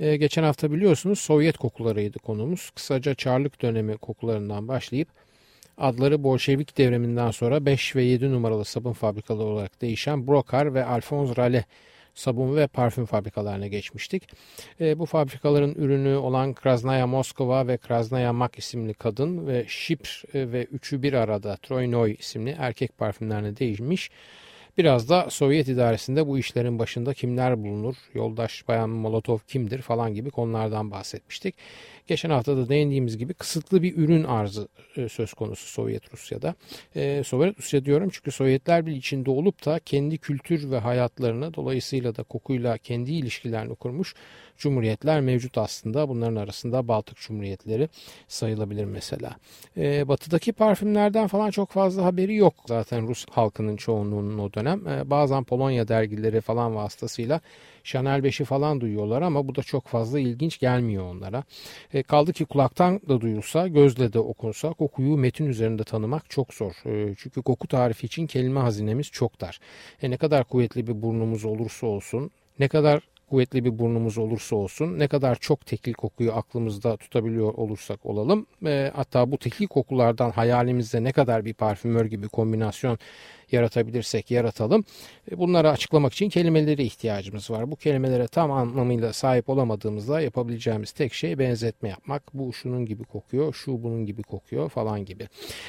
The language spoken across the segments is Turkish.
Ee, geçen hafta biliyorsunuz Sovyet kokularıydı konumuz. Kısaca Çarlık dönemi kokularından başlayıp adları Bolşevik devriminden sonra 5 ve 7 numaralı sabun fabrikaları olarak değişen Brokar ve Alphonse Rale sabun ve parfüm fabrikalarına geçmiştik. E, bu fabrikaların ürünü olan Krasnaya Moskova ve Krasnaya Mak isimli kadın ve Şipr e, ve üçü bir arada Troynoy isimli erkek parfümlerine değişmiş. Biraz da Sovyet idaresinde bu işlerin başında kimler bulunur, yoldaş bayan Molotov kimdir falan gibi konulardan bahsetmiştik. Geçen hafta da değindiğimiz gibi kısıtlı bir ürün arzı e, söz konusu Sovyet Rusya'da. E, Sovyet Rusya diyorum çünkü Sovyetler bir içinde olup da kendi kültür ve hayatlarını dolayısıyla da kokuyla kendi ilişkilerini kurmuş cumhuriyetler mevcut aslında. Bunların arasında Baltık Cumhuriyetleri sayılabilir mesela. E, batıdaki parfümlerden falan çok fazla haberi yok zaten Rus halkının çoğunluğunun o dönem. Bazen Polonya dergileri falan vasıtasıyla Chanel 5'i falan duyuyorlar ama bu da çok fazla ilginç gelmiyor onlara. E, kaldı ki kulaktan da duyulsa, gözle de okunsa kokuyu metin üzerinde tanımak çok zor. E, çünkü koku tarifi için kelime hazinemiz çok dar. E, ne kadar kuvvetli bir burnumuz olursa olsun, ne kadar kuvvetli bir burnumuz olursa olsun ne kadar çok tekil kokuyu aklımızda tutabiliyor olursak olalım e, hatta bu tekil kokulardan hayalimizde ne kadar bir parfümör gibi kombinasyon yaratabilirsek yaratalım. E, bunları açıklamak için kelimelere ihtiyacımız var. Bu kelimelere tam anlamıyla sahip olamadığımızda yapabileceğimiz tek şey benzetme yapmak. Bu şunun gibi kokuyor, şu bunun gibi kokuyor falan gibi.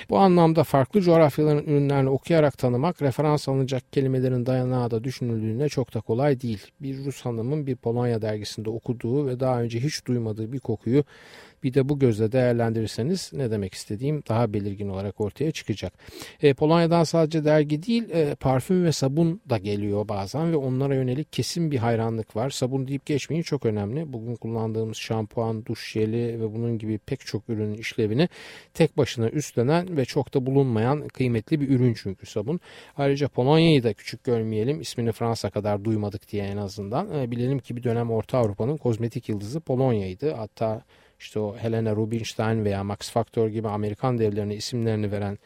Bu anlamda farklı coğrafyaların ürünlerini okuyarak tanımak referans alınacak kelimelerin dayanağı da düşünüldüğünde çok da kolay değil. Bir Rus hanımın bir Polonya dergisinde okuduğu ve daha önce hiç duymadığı bir kokuyu bir de bu gözle değerlendirirseniz ne demek istediğim daha belirgin olarak ortaya çıkacak. E, Polonya'dan sadece dergi değil e, parfüm ve sabun da geliyor bazen ve onlara yönelik kesin bir hayranlık var. Sabun deyip geçmeyin çok önemli. Bugün kullandığımız şampuan, duş jeli ve bunun gibi pek çok ürünün işlevini tek başına üstlenen ve çok da bulunmayan kıymetli bir ürün çünkü sabun. Ayrıca Polonya'yı da küçük görmeyelim. İsmini Fransa kadar duymadık diye en azından. E, bilelim ki bir dönem Orta Avrupa'nın kozmetik yıldızı Polonya'ydı. Hatta işte o Helena Rubinstein veya Max Factor gibi Amerikan devlerine isimlerini veren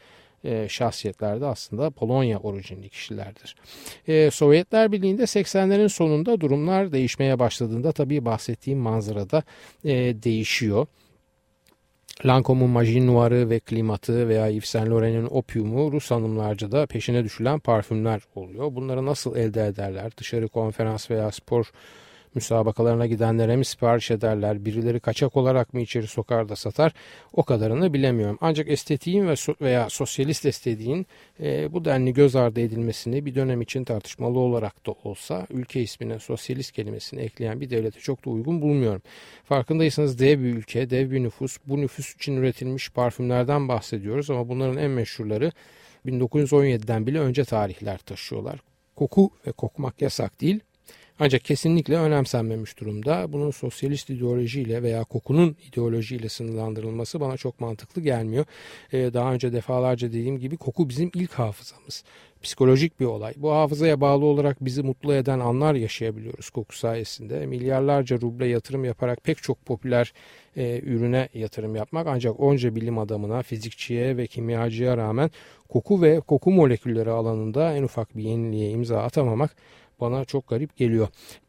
e, şahsiyetler de aslında Polonya orijinli kişilerdir. E, Sovyetler Birliği'nde 80'lerin sonunda durumlar değişmeye başladığında tabii bahsettiğim manzarada e, değişiyor. Lancome'un Majin Noir'ı ve Klimatı veya Yves Saint Laurent'in Opium'u Rus hanımlarca da peşine düşülen parfümler oluyor. Bunları nasıl elde ederler? Dışarı konferans veya spor müsabakalarına gidenlere mi sipariş ederler, birileri kaçak olarak mı içeri sokar da satar o kadarını bilemiyorum. Ancak estetiğin ve veya sosyalist estetiğin e, bu denli göz ardı edilmesini bir dönem için tartışmalı olarak da olsa ülke ismine sosyalist kelimesini ekleyen bir devlete çok da uygun bulmuyorum. Farkındaysanız dev bir ülke, dev bir nüfus, bu nüfus için üretilmiş parfümlerden bahsediyoruz ama bunların en meşhurları 1917'den bile önce tarihler taşıyorlar. Koku ve kokmak yasak değil ancak kesinlikle önemsenmemiş durumda. Bunun sosyalist ideolojiyle veya kokunun ideolojiyle sınırlandırılması bana çok mantıklı gelmiyor. Ee, daha önce defalarca dediğim gibi koku bizim ilk hafızamız. Psikolojik bir olay. Bu hafızaya bağlı olarak bizi mutlu eden anlar yaşayabiliyoruz koku sayesinde. Milyarlarca ruble yatırım yaparak pek çok popüler e, ürüne yatırım yapmak ancak onca bilim adamına, fizikçiye ve kimyacıya rağmen koku ve koku molekülleri alanında en ufak bir yeniliğe imza atamamak bana çok garip geliyor.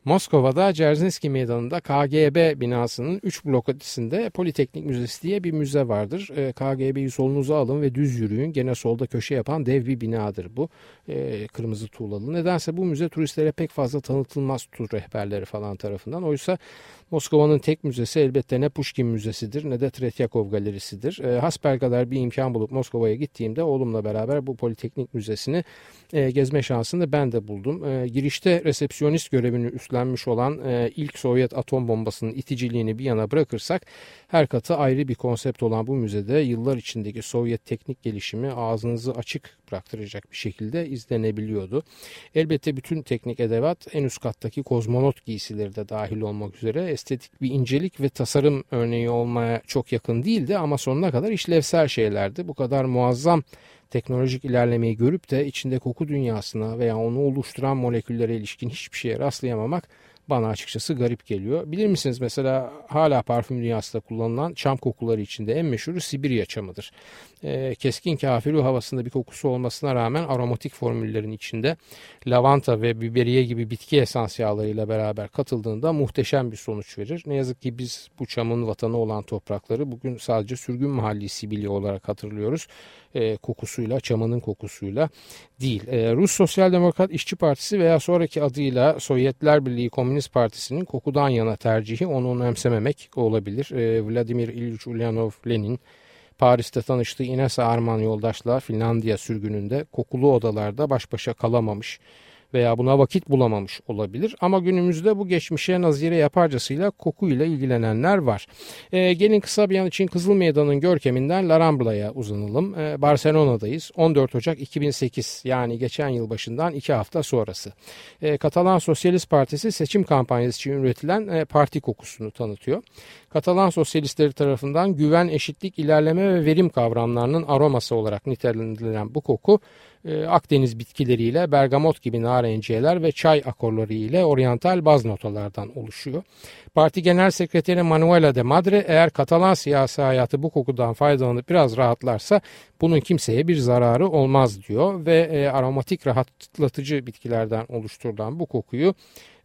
Moskova'da Cerzinski Meydanı'nda KGB binasının 3 blok ötesinde Politeknik Müzesi diye bir müze vardır. E, KGB'yi solunuza alın ve düz yürüyün. Gene solda köşe yapan dev bir binadır bu. E, kırmızı tuğlalı. Nedense bu müze turistlere pek fazla tanıtılmaz tur rehberleri falan tarafından. Oysa Moskova'nın tek müzesi elbette ne Pushkin Müzesi'dir ne de Tretyakov Galerisi'dir. E, hasbelkader bir imkan bulup Moskova'ya gittiğimde oğlumla beraber bu Politeknik Müzesi'ni e, gezme şansını ben de buldum. Girişte resepsiyonist görevini üstlendim gözlenmiş olan e, ilk Sovyet atom bombasının iticiliğini bir yana bırakırsak her katı ayrı bir konsept olan bu müzede yıllar içindeki Sovyet teknik gelişimi ağzınızı açık bıraktıracak bir şekilde izlenebiliyordu. Elbette bütün teknik edevat en üst kattaki kozmonot giysileri de dahil olmak üzere estetik bir incelik ve tasarım örneği olmaya çok yakın değildi ama sonuna kadar işlevsel şeylerdi. Bu kadar muazzam teknolojik ilerlemeyi görüp de içinde koku dünyasına veya onu oluşturan moleküllere ilişkin hiçbir şeye rastlayamamak bana açıkçası garip geliyor. Bilir misiniz mesela hala parfüm dünyasında kullanılan çam kokuları içinde en meşhuru Sibirya çamıdır. E, keskin kafiru havasında bir kokusu olmasına rağmen aromatik formüllerin içinde lavanta ve biberiye gibi bitki esans yağlarıyla beraber katıldığında muhteşem bir sonuç verir. Ne yazık ki biz bu çamın vatanı olan toprakları bugün sadece sürgün mahalli Sibirya olarak hatırlıyoruz. E, kokusuyla, çamının kokusuyla değil. E, Rus Sosyal Demokrat İşçi Partisi veya sonraki adıyla Sovyetler Birliği Komünist Partisi'nin kokudan yana tercihi onu önemsememek olabilir. E, Vladimir İlyich Ulyanov Lenin Paris'te tanıştığı Ines Arman yoldaşla Finlandiya sürgününde kokulu odalarda baş başa kalamamış veya buna vakit bulamamış olabilir. Ama günümüzde bu geçmişe nazire yaparcasıyla kokuyla ilgilenenler var. E, gelin kısa bir an için Kızıl Meydan'ın görkeminden La Rambla'ya uzanalım. E, Barcelona'dayız. 14 Ocak 2008 yani geçen yıl başından 2 hafta sonrası. E, Katalan Sosyalist Partisi seçim kampanyası için üretilen e, parti kokusunu tanıtıyor. Katalan sosyalistleri tarafından güven, eşitlik, ilerleme ve verim kavramlarının aroması olarak nitelendirilen bu koku e, Akdeniz bitkileriyle bergamot gibi narenciyeler ve çay akorları ile oryantal baz notalardan oluşuyor. Parti Genel Sekreteri Manuela de Madre eğer Katalan siyasi hayatı bu kokudan faydalanıp biraz rahatlarsa bunun kimseye bir zararı olmaz diyor ve e, aromatik rahatlatıcı bitkilerden oluşturulan bu kokuyu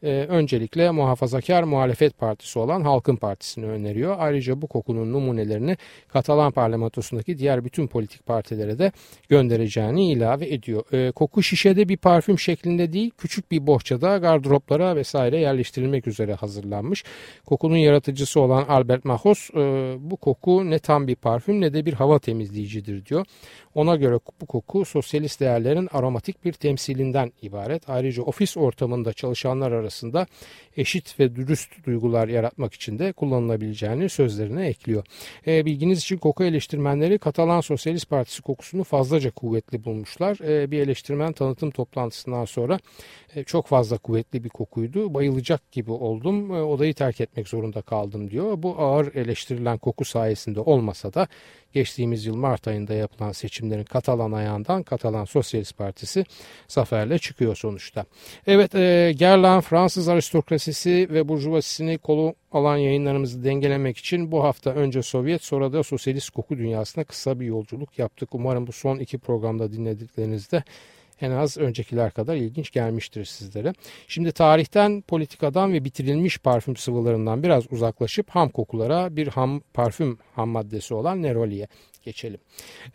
e, öncelikle muhafazakar muhalefet partisi olan Halkın Partisi'ni öneriyor. Ayrıca bu kokunun numunelerini Katalan parlamentosundaki diğer bütün politik partilere de göndereceğini ilave ediyor. E, koku şişede bir parfüm şeklinde değil küçük bir bohçada gardıroplara vesaire yerleştirilmek üzere hazırlanmış. Kokunun yaratıcısı olan Albert Mahos e, bu koku ne tam bir parfüm ne de bir hava temizleyicidir diyor. Ona göre bu koku sosyalist değerlerin aromatik bir temsilinden ibaret. Ayrıca ofis ortamında çalışanlar arasında eşit ve dürüst duygular yaratmak için de kullanılabileceğini sözlerine ekliyor. E, bilginiz için koku eleştirmenleri Katalan Sosyalist Partisi kokusunu fazlaca kuvvetli bulmuşlar. E, bir eleştirmen tanıtım toplantısından sonra e, çok fazla kuvvetli bir kokuydu. Bayılacak gibi oldum. E, odayı terk etmek zorunda kaldım diyor. Bu ağır eleştirilen koku sayesinde olmasa da geçtiğimiz yıl Mart ayında yapılan seçimlerin Katalan ayağından Katalan Sosyalist Partisi zaferle çıkıyor sonuçta. Evet e, Gerlan Fransız aristokrasisi ve burjuvasisini kolu alan yayınlarımızı dengelemek için bu hafta önce Sovyet sonra da sosyalist koku dünyasına kısa bir yolculuk yaptık. Umarım bu son iki programda dinlediklerinizde en az öncekiler kadar ilginç gelmiştir sizlere. Şimdi tarihten, politikadan ve bitirilmiş parfüm sıvılarından biraz uzaklaşıp ham kokulara bir ham parfüm ham maddesi olan Neroli'ye geçelim.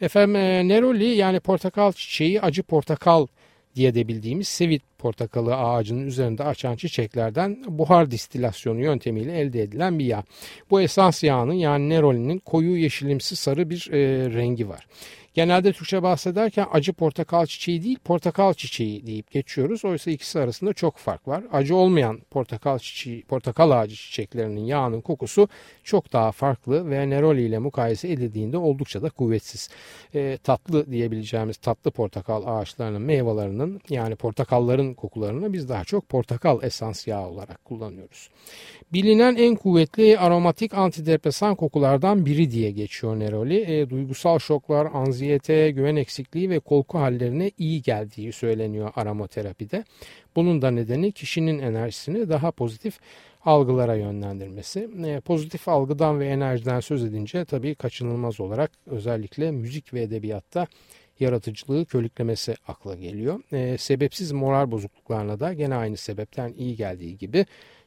Efendim e, Neroli yani portakal çiçeği acı portakal diye de bildiğimiz sevit portakalı ağacının üzerinde açan çiçeklerden buhar distilasyonu yöntemiyle elde edilen bir yağ. Bu esans yağının yani nerolinin koyu yeşilimsi sarı bir e, rengi var. Genelde Türkçe bahsederken acı portakal çiçeği değil portakal çiçeği deyip geçiyoruz. Oysa ikisi arasında çok fark var. Acı olmayan portakal çiçeği, portakal ağacı çiçeklerinin yağının kokusu çok daha farklı ve neroli ile mukayese edildiğinde oldukça da kuvvetsiz. E, tatlı diyebileceğimiz tatlı portakal ağaçlarının meyvelerinin yani portakalların kokularını biz daha çok portakal esans yağı olarak kullanıyoruz. Bilinen en kuvvetli aromatik antidepresan kokulardan biri diye geçiyor neroli. E, duygusal şoklar, anziyete güven eksikliği ve korku hallerine iyi geldiği söyleniyor aromaterapide. Bunun da nedeni kişinin enerjisini daha pozitif algılara yönlendirmesi. E, pozitif algıdan ve enerjiden söz edince tabii kaçınılmaz olarak özellikle müzik ve edebiyatta yaratıcılığı körüklemesi akla geliyor. E, sebepsiz moral bozukluklarına da gene aynı sebepten iyi geldiği gibi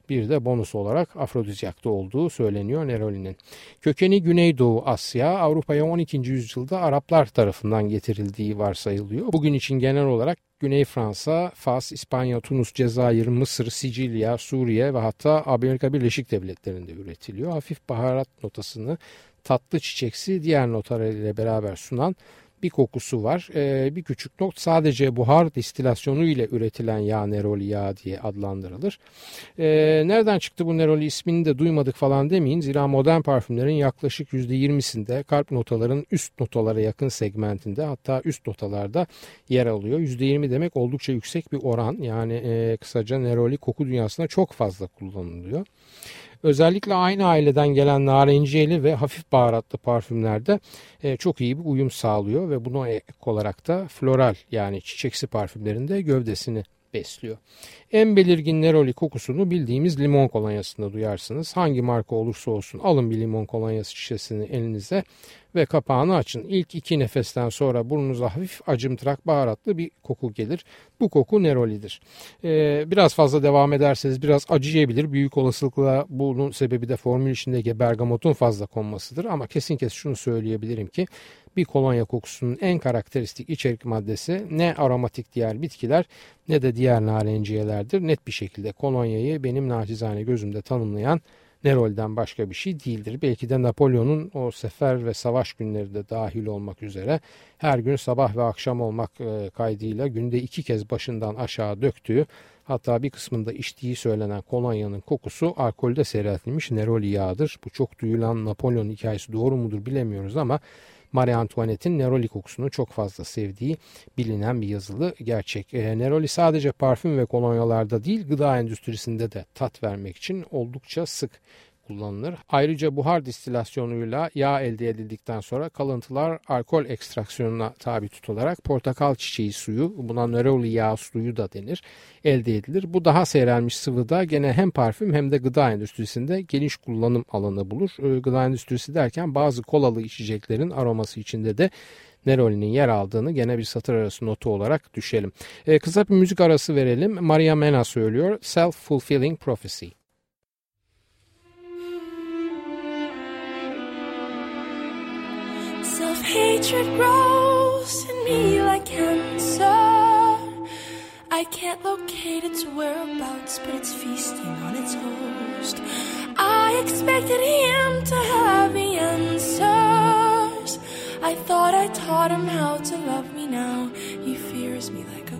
bir de bonus olarak afrodizyakta olduğu söyleniyor Neroli'nin. Kökeni Güneydoğu Asya, Avrupa'ya 12. yüzyılda Araplar tarafından getirildiği varsayılıyor. Bugün için genel olarak Güney Fransa, Fas, İspanya, Tunus, Cezayir, Mısır, Sicilya, Suriye ve hatta Amerika Birleşik Devletleri'nde üretiliyor. Hafif baharat notasını tatlı çiçeksi diğer notalar ile beraber sunan bir kokusu var. E, bir küçük not sadece buhar distilasyonu ile üretilen yağ neroli yağı diye adlandırılır. E, nereden çıktı bu neroli ismini de duymadık falan demeyin. Zira modern parfümlerin yaklaşık %20'sinde kalp notaların üst notalara yakın segmentinde hatta üst notalarda yer alıyor. %20 demek oldukça yüksek bir oran. Yani e, kısaca neroli koku dünyasında çok fazla kullanılıyor. Özellikle aynı aileden gelen narenciyeli ve hafif baharatlı parfümlerde e, çok iyi bir uyum sağlıyor ve buna ek olarak da floral yani çiçeksi parfümlerinde gövdesini besliyor. En belirgin neroli kokusunu bildiğimiz limon kolonyasında duyarsınız. Hangi marka olursa olsun alın bir limon kolonyası şişesini elinize ve kapağını açın. İlk iki nefesten sonra burnunuza hafif acımtırak baharatlı bir koku gelir. Bu koku nerolidir. Ee, biraz fazla devam ederseniz biraz acıyabilir. Büyük olasılıkla bunun sebebi de formül içindeki bergamotun fazla konmasıdır. Ama kesin kesin şunu söyleyebilirim ki bir kolonya kokusunun en karakteristik içerik maddesi ne aromatik diğer bitkiler ne de diğer narenciyelerdir. Net bir şekilde kolonyayı benim naçizane gözümde tanımlayan Nerol'den başka bir şey değildir. Belki de Napolyon'un o sefer ve savaş günleri de dahil olmak üzere her gün sabah ve akşam olmak e, kaydıyla günde iki kez başından aşağı döktüğü hatta bir kısmında içtiği söylenen kolonyanın kokusu alkolde seyreltilmiş Neroli yağıdır. Bu çok duyulan Napolyon hikayesi doğru mudur bilemiyoruz ama Marie Antoinette'in Neroli kokusunu çok fazla sevdiği bilinen bir yazılı gerçek. E, Neroli sadece parfüm ve kolonyalarda değil gıda endüstrisinde de tat vermek için oldukça sık kullanılır. Ayrıca buhar distilasyonuyla yağ elde edildikten sonra kalıntılar alkol ekstraksiyonuna tabi tutularak portakal çiçeği suyu, buna neroli yağ suyu da denir, elde edilir. Bu daha seyrelmiş sıvıda gene hem parfüm hem de gıda endüstrisinde geniş kullanım alanı bulur. Ee, gıda endüstrisi derken bazı kolalı içeceklerin aroması içinde de Neroli'nin yer aldığını gene bir satır arası notu olarak düşelim. Ee, kısa bir müzik arası verelim. Maria Mena söylüyor Self-Fulfilling Prophecy. Self-hatred grows in me like cancer. I can't locate its whereabouts, but it's feasting on its host. I expected him to have the answers. I thought I taught him how to love me now. He fears me like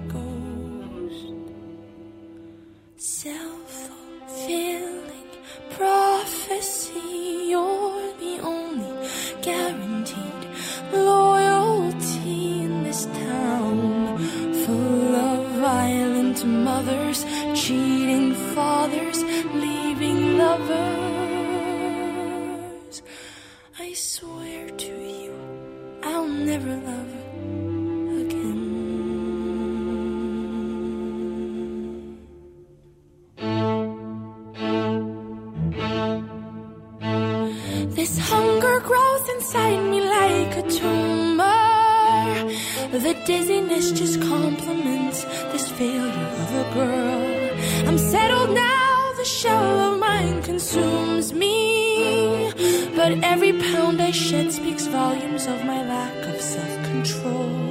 The dizziness just complements this failure of a girl. I'm settled now, the shell of mine consumes me. But every pound I shed speaks volumes of my lack of self control.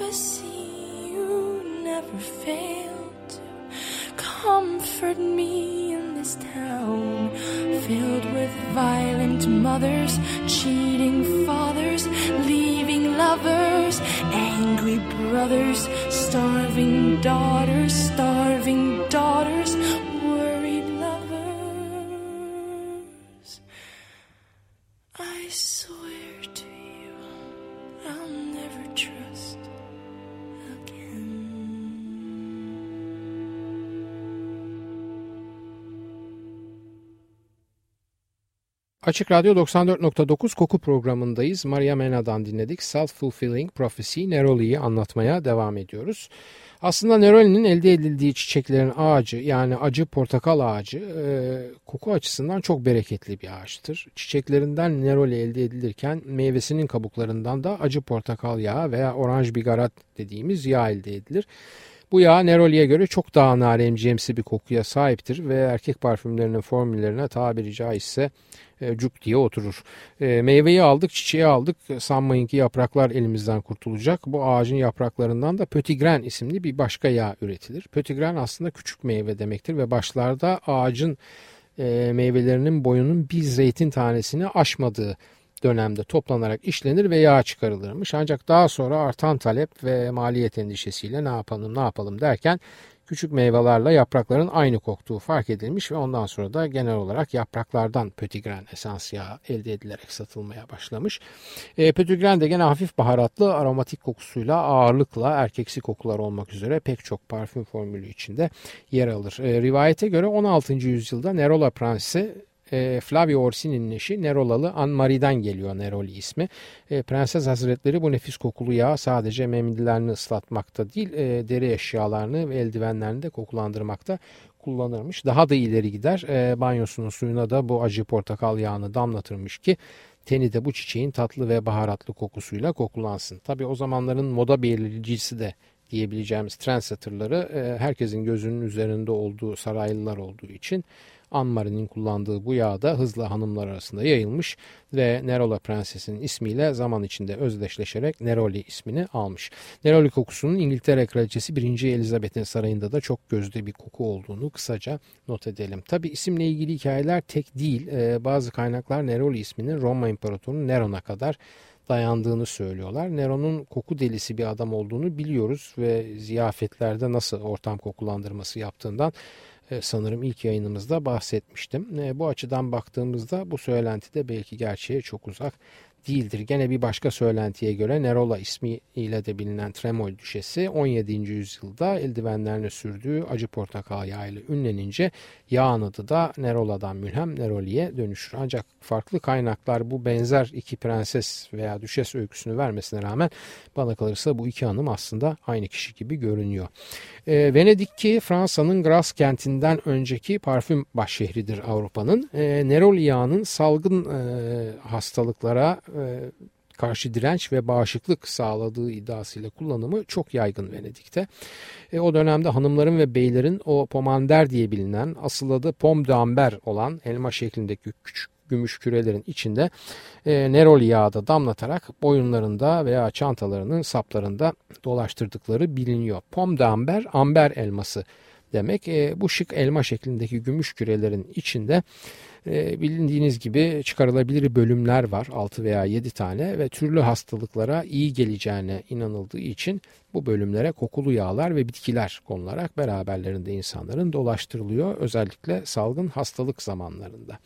Prophecy. You never fail to comfort me in this town filled with violent mothers, cheating fathers, leaving lovers, angry brothers, starving daughters, starving Açık Radyo 94.9 Koku programındayız. Maria Mena'dan dinledik. Self-Fulfilling Prophecy Neroli'yi anlatmaya devam ediyoruz. Aslında Neroli'nin elde edildiği çiçeklerin ağacı yani acı portakal ağacı e, koku açısından çok bereketli bir ağaçtır. Çiçeklerinden Neroli elde edilirken meyvesinin kabuklarından da acı portakal yağı veya oranj bigarat dediğimiz yağ elde edilir. Bu yağ Neroli'ye göre çok daha naremciyemsi bir kokuya sahiptir ve erkek parfümlerinin formüllerine tabiri caizse e, cuk diye oturur. E, meyveyi aldık, çiçeği aldık. Sanmayın ki yapraklar elimizden kurtulacak. Bu ağacın yapraklarından da pötigren isimli bir başka yağ üretilir. Pötigren aslında küçük meyve demektir ve başlarda ağacın e, meyvelerinin boyunun bir zeytin tanesini aşmadığı dönemde toplanarak işlenir ve yağ çıkarılırmış. Ancak daha sonra artan talep ve maliyet endişesiyle ne yapalım ne yapalım derken küçük meyvelerle yaprakların aynı koktuğu fark edilmiş ve ondan sonra da genel olarak yapraklardan pötigren esans yağı elde edilerek satılmaya başlamış. E, pötigren de gene hafif baharatlı aromatik kokusuyla ağırlıkla erkeksi kokular olmak üzere pek çok parfüm formülü içinde yer alır. E, rivayete göre 16. yüzyılda Nerola Prensi e, Flavio Orsini'nin eşi Nerolalı Anmari'den geliyor Neroli ismi. E, Prenses Hazretleri bu nefis kokulu yağ sadece memlilerini ıslatmakta değil e, deri eşyalarını ve eldivenlerini de kokulandırmakta kullanırmış. Daha da ileri gider e, banyosunun suyuna da bu acı portakal yağını damlatırmış ki teni de bu çiçeğin tatlı ve baharatlı kokusuyla kokulansın. Tabi o zamanların moda belirleyicisi de diyebileceğimiz trendsetterları e, herkesin gözünün üzerinde olduğu saraylılar olduğu için Anmari'nin kullandığı bu yağ da hızla hanımlar arasında yayılmış ve Nerola Prenses'in ismiyle zaman içinde özdeşleşerek Neroli ismini almış. Neroli kokusunun İngiltere Kraliçesi 1. Elizabeth'in sarayında da çok gözde bir koku olduğunu kısaca not edelim. Tabi isimle ilgili hikayeler tek değil. Ee, bazı kaynaklar Neroli isminin Roma İmparatoru Neron'a kadar dayandığını söylüyorlar. Neron'un koku delisi bir adam olduğunu biliyoruz ve ziyafetlerde nasıl ortam kokulandırması yaptığından sanırım ilk yayınımızda bahsetmiştim. E, bu açıdan baktığımızda bu söylenti de belki gerçeğe çok uzak değildir. Gene bir başka söylentiye göre Nerola ismiyle de bilinen Tremol düşesi 17. yüzyılda eldivenlerini sürdüğü acı portakal yağıyla ünlenince yağın adı da Nerola'dan mülhem Neroli'ye dönüşür. Ancak farklı kaynaklar bu benzer iki prenses veya düşes öyküsünü vermesine rağmen bana kalırsa bu iki hanım aslında aynı kişi gibi görünüyor. E, Venedik ki Fransa'nın Gras kentinden önceki parfüm başşehridir Avrupa'nın. E, Neroli yağının salgın e, hastalıklara karşı direnç ve bağışıklık sağladığı iddiasıyla kullanımı çok yaygın Venedik'te. E, o dönemde hanımların ve beylerin o pomander diye bilinen asıl adı pom d'amber olan elma şeklindeki küçük gümüş kürelerin içinde e, neroli yağı da damlatarak boyunlarında veya çantalarının saplarında dolaştırdıkları biliniyor. Pom d'amber amber elması demek. E, bu şık elma şeklindeki gümüş kürelerin içinde e, bilindiğiniz gibi çıkarılabilir bölümler var 6 veya 7 tane ve türlü hastalıklara iyi geleceğine inanıldığı için bu bölümlere kokulu yağlar ve bitkiler konularak beraberlerinde insanların dolaştırılıyor özellikle salgın hastalık zamanlarında.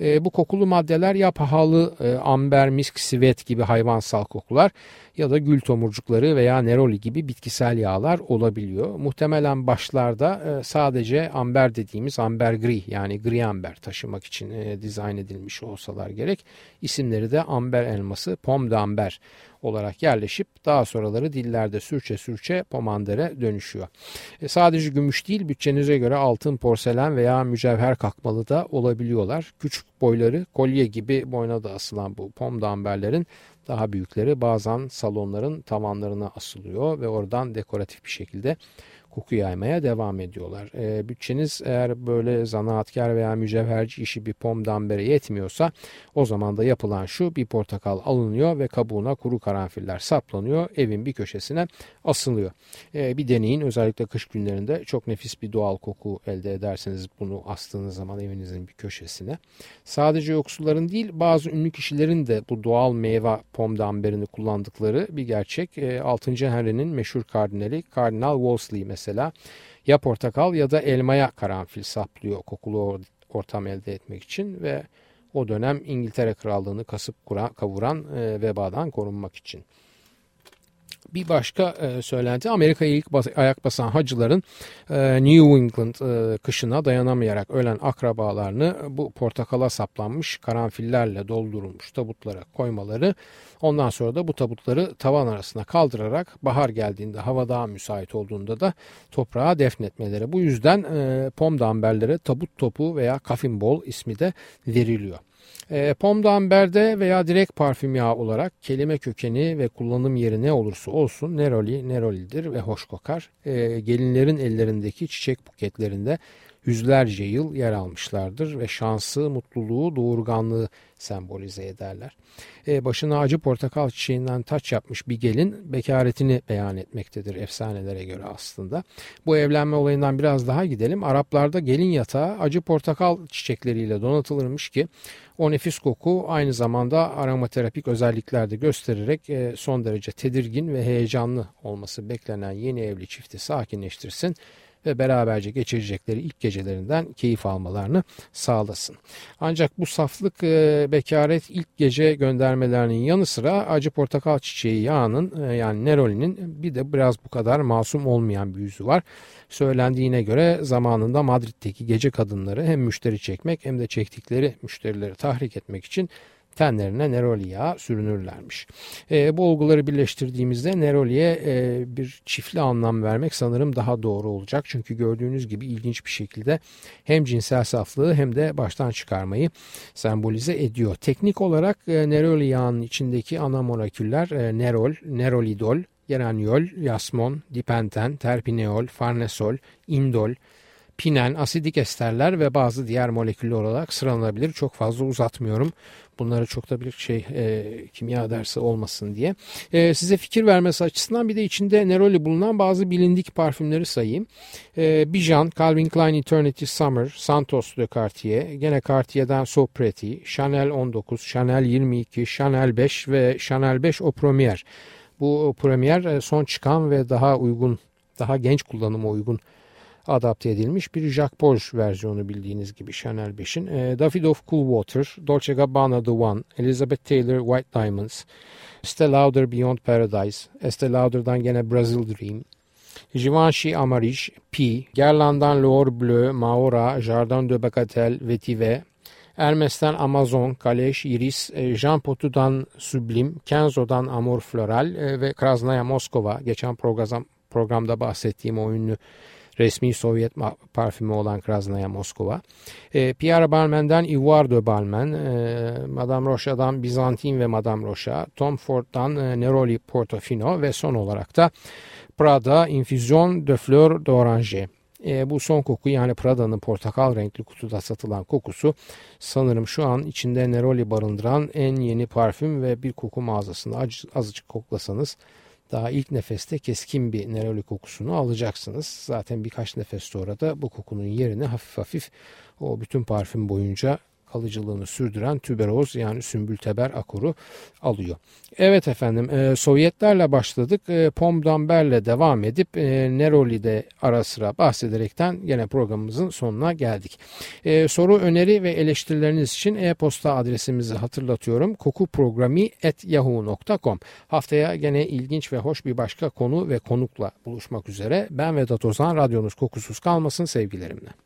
E, bu kokulu maddeler ya pahalı e, amber, misk, sivet gibi hayvansal kokular ya da gül tomurcukları veya neroli gibi bitkisel yağlar olabiliyor. Muhtemelen başlarda e, sadece amber dediğimiz amber gri yani gri amber taşımak için e, dizayn edilmiş olsalar gerek. İsimleri de amber elması, pom d'amber olarak yerleşip daha sonraları dillerde sürçe sürçe pomandere dönüşüyor. E, sadece gümüş değil bütçenize göre altın, porselen veya mücevher kakmalı da olabiliyorlar. Küçük boyları kolye gibi boyuna da asılan bu pom damberlerin daha büyükleri bazen salonların tavanlarına asılıyor ve oradan dekoratif bir şekilde koku yaymaya devam ediyorlar. E, bütçeniz eğer böyle zanaatkar veya mücevherci işi bir pom dambere yetmiyorsa o zaman da yapılan şu bir portakal alınıyor ve kabuğuna kuru karanfiller saplanıyor. Evin bir köşesine asılıyor. E, bir deneyin özellikle kış günlerinde çok nefis bir doğal koku elde ederseniz bunu astığınız zaman evinizin bir köşesine. Sadece yoksulların değil bazı ünlü kişilerin de bu doğal meyve pom damberini kullandıkları bir gerçek. E, 6. Henry'nin meşhur kardinali Kardinal Wolsey mesela ya portakal ya da elmaya karanfil saplıyor kokulu ortam elde etmek için ve o dönem İngiltere Krallığını kasıp kavuran e, vebadan korunmak için. Bir başka e, söylenti Amerika'ya ilk bas, ayak basan hacıların e, New England e, kışına dayanamayarak ölen akrabalarını bu portakala saplanmış karanfillerle doldurulmuş tabutlara koymaları ondan sonra da bu tabutları tavan arasına kaldırarak bahar geldiğinde hava daha müsait olduğunda da toprağa defnetmeleri. Bu yüzden e, pom damberlere tabut topu veya kafin bol ismi de veriliyor. E, Pom veya direkt parfüm yağı olarak kelime kökeni ve kullanım yeri ne olursa olsun neroli nerolidir ve hoş kokar. E, gelinlerin ellerindeki çiçek buketlerinde yüzlerce yıl yer almışlardır ve şansı, mutluluğu, doğurganlığı sembolize ederler. E, başına acı portakal çiçeğinden taç yapmış bir gelin bekaretini beyan etmektedir efsanelere göre aslında. Bu evlenme olayından biraz daha gidelim. Araplarda gelin yatağı acı portakal çiçekleriyle donatılırmış ki o nefis koku aynı zamanda aromaterapik özellikler de göstererek e, son derece tedirgin ve heyecanlı olması beklenen yeni evli çifti sakinleştirsin ve beraberce geçirecekleri ilk gecelerinden keyif almalarını sağlasın. Ancak bu saflık e, bekaret ilk gece göndermelerinin yanı sıra acı portakal çiçeği yağının e, yani nerolinin bir de biraz bu kadar masum olmayan bir yüzü var. Söylendiğine göre zamanında Madrid'deki gece kadınları hem müşteri çekmek hem de çektikleri müşterileri tahrik etmek için tenlerine neroli yağı sürünürlermiş. E, bu olguları birleştirdiğimizde neroliye e, bir çiftli anlam vermek sanırım daha doğru olacak. Çünkü gördüğünüz gibi ilginç bir şekilde hem cinsel saflığı hem de baştan çıkarmayı sembolize ediyor. Teknik olarak e, neroli yağının içindeki ana moleküller e, nerol, nerolidol, geraniol, yasmon, dipenten, terpineol, farnesol, indol, pinen, asidik esterler ve bazı diğer moleküller olarak sıralanabilir. Çok fazla uzatmıyorum. Bunları çok da bir şey e, kimya dersi olmasın diye. E, size fikir vermesi açısından bir de içinde neroli bulunan bazı bilindik parfümleri sayayım. E, Bijan, Calvin Klein Eternity Summer, Santos de Cartier, gene Cartier'den So Pretty, Chanel 19, Chanel 22, Chanel 5 ve Chanel 5 Au Premier. Bu Premier e, son çıkan ve daha uygun, daha genç kullanıma uygun adapte edilmiş bir Jacques Polge versiyonu bildiğiniz gibi Chanel 5'in. E, Davidoff Cool Water, Dolce Gabbana The One, Elizabeth Taylor White Diamonds, Estee Lauder Beyond Paradise, Estee Lauder'dan gene Brazil Dream, Givenchy Amarish, P, Guerlain'dan L'Or Bleu, Maora, Jardin de Bagatelle, Vetiver, Hermes'ten Amazon, Kaleş, Iris, e, Jean Potu'dan Sublim, Kenzo'dan Amor Floral e, ve Krasnaya Moskova. Geçen program, programda bahsettiğim o ünlü resmi Sovyet parfümü olan Krasnaya Moskova. E, Pierre Balmain'den Ivoire de Balmain, e, Madame Rocha'dan Bizantin ve Madame Rocha, Tom Ford'dan e, Neroli Portofino ve son olarak da Prada Infusion de Fleur d'Oranger. E, bu son koku yani Prada'nın portakal renkli kutuda satılan kokusu sanırım şu an içinde Neroli barındıran en yeni parfüm ve bir koku mağazasında azıcık koklasanız daha ilk nefeste keskin bir neroli kokusunu alacaksınız. Zaten birkaç nefes sonra da bu kokunun yerine hafif hafif o bütün parfüm boyunca kalıcılığını sürdüren tüberoz yani sümbülteber akuru alıyor. Evet efendim e, Sovyetlerle başladık. E, Pomdamber'le devam edip e, Neroli'de ara sıra bahsederekten yine programımızın sonuna geldik. E, soru, öneri ve eleştirileriniz için e-posta adresimizi hatırlatıyorum. kokuprogrami.yahoo.com Haftaya gene ilginç ve hoş bir başka konu ve konukla buluşmak üzere. Ben Vedat Ozan, radyonuz kokusuz kalmasın sevgilerimle.